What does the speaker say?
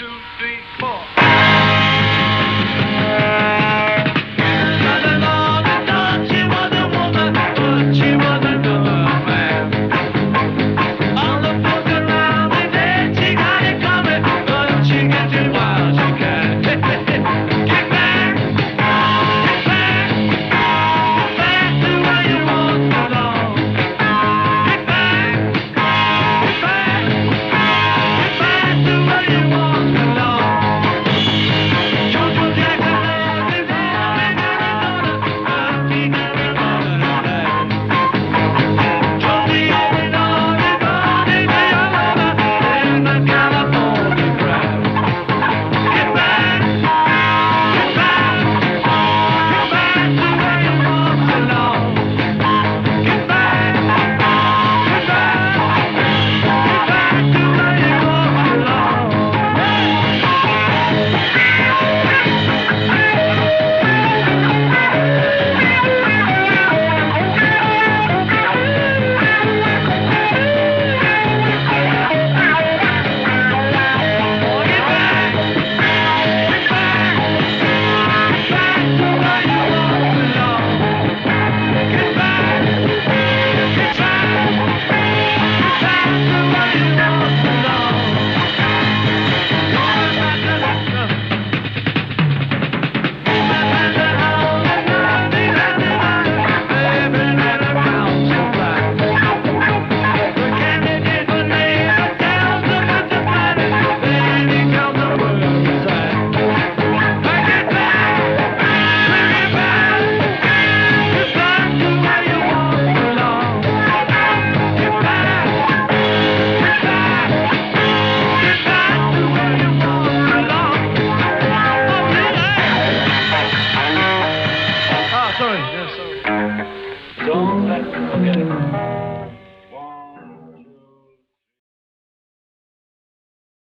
two, three, Deus.